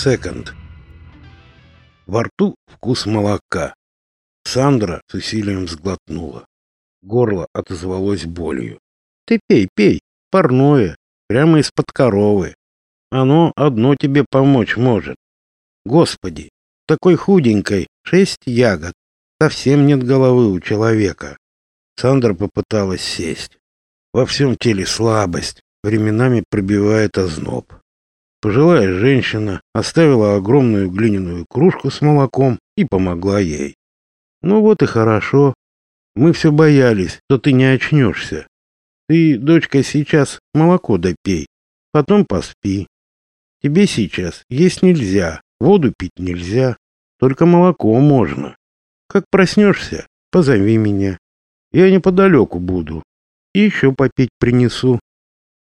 Секонд. Во рту вкус молока. Сандра с усилием сглотнула. Горло отозвалось болью. Ты пей, пей, парное, прямо из-под коровы. Оно одно тебе помочь может. Господи, такой худенькой, шесть ягод. Совсем нет головы у человека. Сандра попыталась сесть. Во всем теле слабость, временами пробивает озноб. Пожилая женщина оставила огромную глиняную кружку с молоком и помогла ей. Ну вот и хорошо. Мы все боялись, что ты не очнешься. Ты, дочка, сейчас молоко допей, потом поспи. Тебе сейчас есть нельзя, воду пить нельзя, только молоко можно. Как проснешься, позови меня. Я неподалеку буду. И еще попить принесу.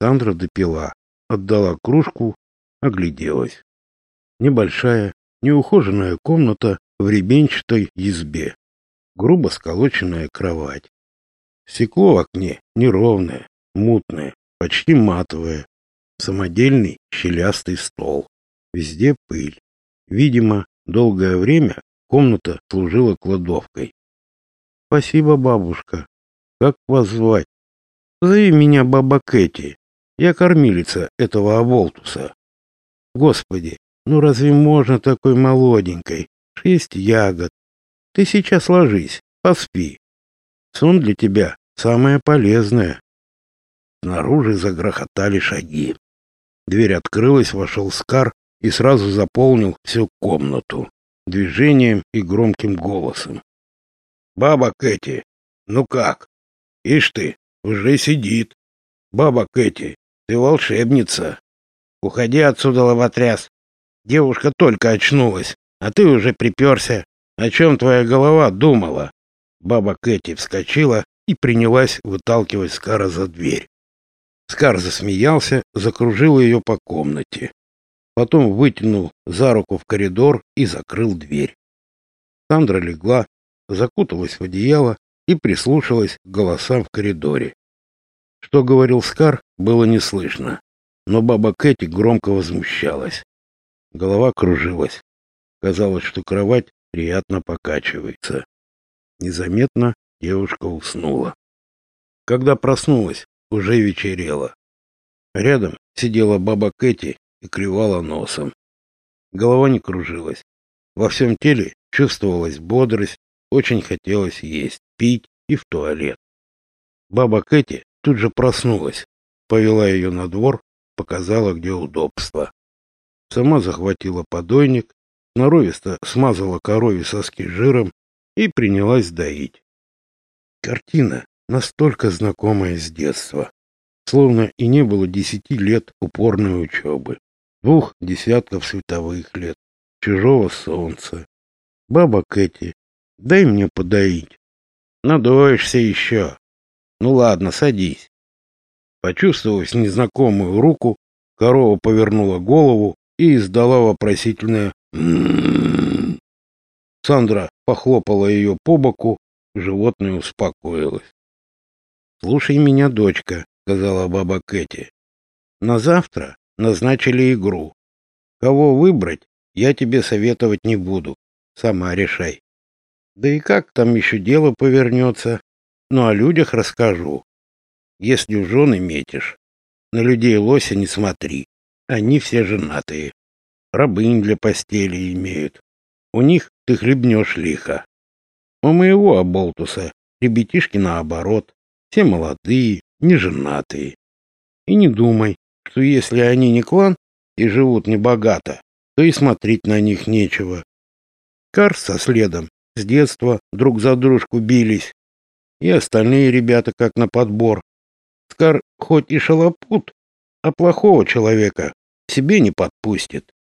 Сандра допила, отдала кружку огляделась. Небольшая, неухоженная комната в ребенчатой избе. Грубо сколоченная кровать. Стекло в окне неровное, мутное, почти матовое. Самодельный щелястый стол. Везде пыль. Видимо, долгое время комната служила кладовкой. Спасибо, бабушка. Как вас звать? Зови меня баба Кэти. Я кормилица этого оболтуса. Господи, ну разве можно такой молоденькой? Шесть ягод. Ты сейчас ложись, поспи. Сон для тебя самое полезное. Снаружи загрохотали шаги. Дверь открылась, вошел Скар и сразу заполнил всю комнату движением и громким голосом. «Баба Кэти, ну как? Ишь ты, уже сидит. Баба Кэти, ты волшебница!» Уходи отсюда, лоботряс. Девушка только очнулась, а ты уже приперся. О чем твоя голова думала? Баба Кэти вскочила и принялась выталкивать Скара за дверь. Скар засмеялся, закружил ее по комнате. Потом вытянул за руку в коридор и закрыл дверь. Сандра легла, закуталась в одеяло и прислушалась к голосам в коридоре. Что говорил Скар, было не слышно но баба Кэти громко возмущалась. Голова кружилась. Казалось, что кровать приятно покачивается. Незаметно девушка уснула. Когда проснулась, уже вечерело. Рядом сидела баба Кэти и кривала носом. Голова не кружилась. Во всем теле чувствовалась бодрость, очень хотелось есть, пить и в туалет. Баба Кэти тут же проснулась, повела ее на двор показала, где удобство. Сама захватила подойник, норовисто смазала корове соски жиром и принялась доить. Картина настолько знакомая с детства, словно и не было десяти лет упорной учебы, двух десятков световых лет, чужого солнца. Баба Кэти, дай мне подоить. Надоешься еще. Ну ладно, садись. Почувствовав незнакомую руку, корова повернула голову и издала вопросительное «М-м-м». Сандра похлопала ее по боку, животное успокоилось. «Слушай меня, дочка», — сказала баба Кэти. «На завтра назначили игру. Кого выбрать, я тебе советовать не буду. Сама решай. Да и как там еще дело повернется, ну о людях расскажу. Если в жены метишь, на людей лося не смотри. Они все женатые. Рабынь для постели имеют. У них ты хлебнешь лихо. У моего оболтуса ребятишки наоборот. Все молодые, не женатые. И не думай, что если они не клан и живут небогато, то и смотреть на них нечего. Карс со следом с детства друг за дружку бились. И остальные ребята как на подбор. Скар хоть и шалопут, а плохого человека себе не подпустит.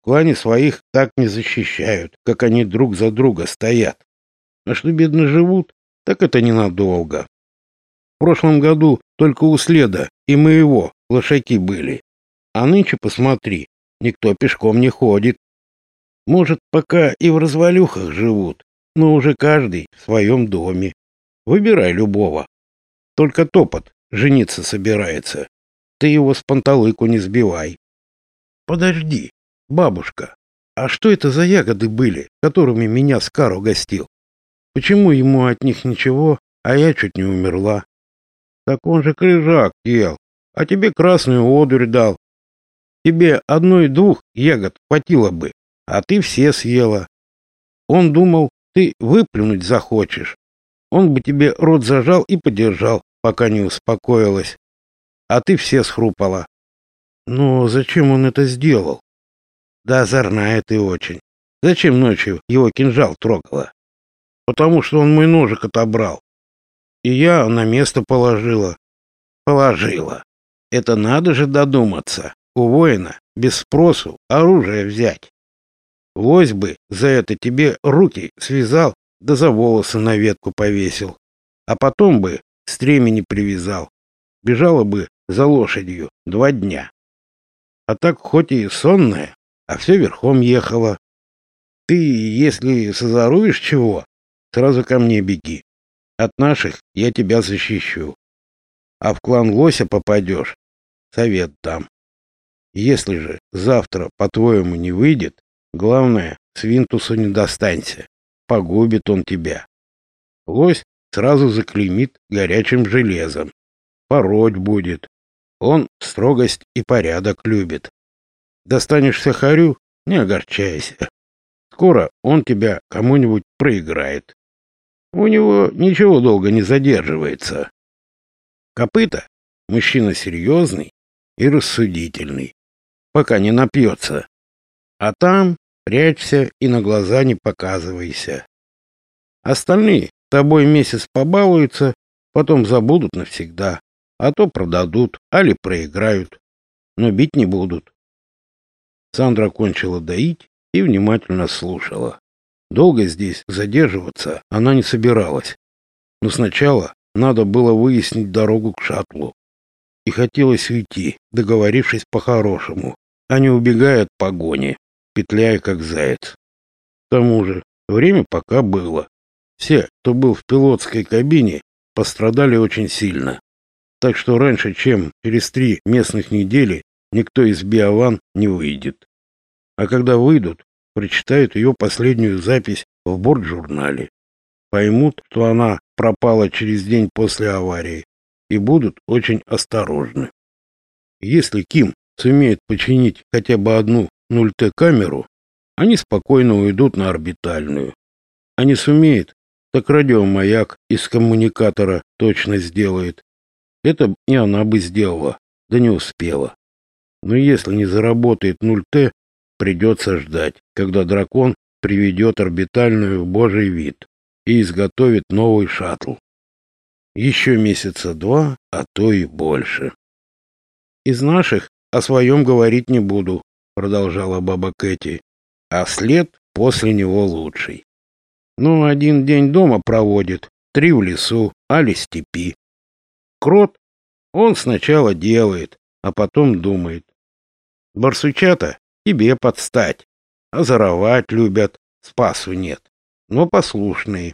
В клане своих так не защищают, как они друг за друга стоят. А что бедно живут, так это ненадолго. В прошлом году только у следа и моего лошаки были. А нынче, посмотри, никто пешком не ходит. Может, пока и в развалюхах живут, но уже каждый в своем доме. Выбирай любого. Только топот жениться собирается. Ты его с панталыку не сбивай. Подожди, Бабушка, а что это за ягоды были, которыми меня Скар угостил? Почему ему от них ничего, а я чуть не умерла? Так он же крыжак ел, а тебе красную одурь дал. Тебе одной-двух ягод хватило бы, а ты все съела. Он думал, ты выплюнуть захочешь. Он бы тебе рот зажал и подержал, пока не успокоилась. А ты все схрупала. Но зачем он это сделал? Да озорная ты очень. Зачем ночью его кинжал трогала? Потому что он мой ножик отобрал. И я на место положила. Положила. Это надо же додуматься. У воина без спросу оружие взять. Вось бы за это тебе руки связал, да за волосы на ветку повесил. А потом бы стремени привязал. Бежала бы за лошадью два дня. А так хоть и сонная, а все верхом ехала. Ты, если созоруешь чего, сразу ко мне беги. От наших я тебя защищу. А в клан Лося попадешь, совет дам. Если же завтра, по-твоему, не выйдет, главное, Свинтусу не достанься. Погубит он тебя. Лось сразу заклеймит горячим железом. Пороть будет. Он строгость и порядок любит. Достанешься Харю, не огорчайся. Скоро он тебя кому-нибудь проиграет. У него ничего долго не задерживается. Копыта — мужчина серьезный и рассудительный, пока не напьется. А там прячься и на глаза не показывайся. Остальные тобой месяц побалуются, потом забудут навсегда, а то продадут, али проиграют, но бить не будут. Сандра кончила доить и внимательно слушала. Долго здесь задерживаться она не собиралась. Но сначала надо было выяснить дорогу к шаттлу. И хотелось уйти, договорившись по-хорошему, а не убегая от погони, петляя как заяц. К тому же время пока было. Все, кто был в пилотской кабине, пострадали очень сильно. Так что раньше, чем через три местных недели, никто из Биован не выйдет. А когда выйдут, прочитают ее последнюю запись в бортжурнале. Поймут, что она пропала через день после аварии и будут очень осторожны. Если Ким сумеет починить хотя бы одну 0Т-камеру, они спокойно уйдут на орбитальную. А не сумеет, так радиомаяк из коммуникатора точно сделает. Это и она бы сделала, да не успела. Но если не заработает 0Т, придется ждать, когда дракон приведет орбитальную в божий вид и изготовит новый шаттл. Еще месяца два, а то и больше. Из наших о своем говорить не буду, продолжала баба Кэти, а след после него лучший. Ну, один день дома проводит, три в лесу, али степи. Крот, он сначала делает, а потом думает. Барсучата тебе подстать. Озоровать любят, спасу нет, но послушные.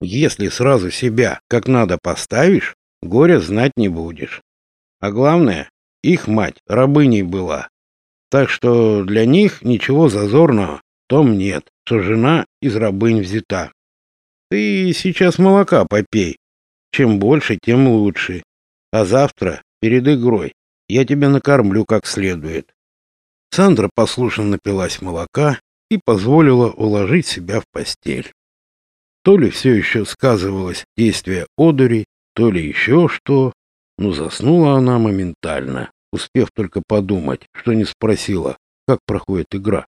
Если сразу себя как надо поставишь, горя знать не будешь. А главное, их мать рабыней была. Так что для них ничего зазорного том нет, что жена из рабынь взята. Ты сейчас молока попей. Чем больше, тем лучше. А завтра, перед игрой, я тебя накормлю как следует. Сандра послушно напилась молока и позволила уложить себя в постель. То ли все еще сказывалось действие одури, то ли еще что, но заснула она моментально, успев только подумать, что не спросила, как проходит игра.